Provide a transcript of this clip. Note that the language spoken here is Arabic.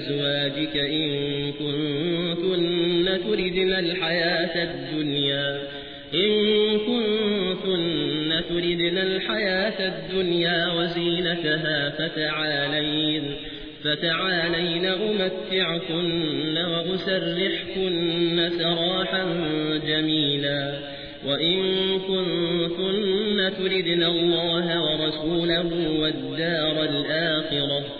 قل لأزواجك إن كنتن تردن الحياة الدنيا إن كنتن تردن الحياة الدنيا وزينتها فتعالين فتعالين أمتعكن وأسرحكن سراحا جميلا وإن كنتن تردن الله ورسوله والدار الآخرة.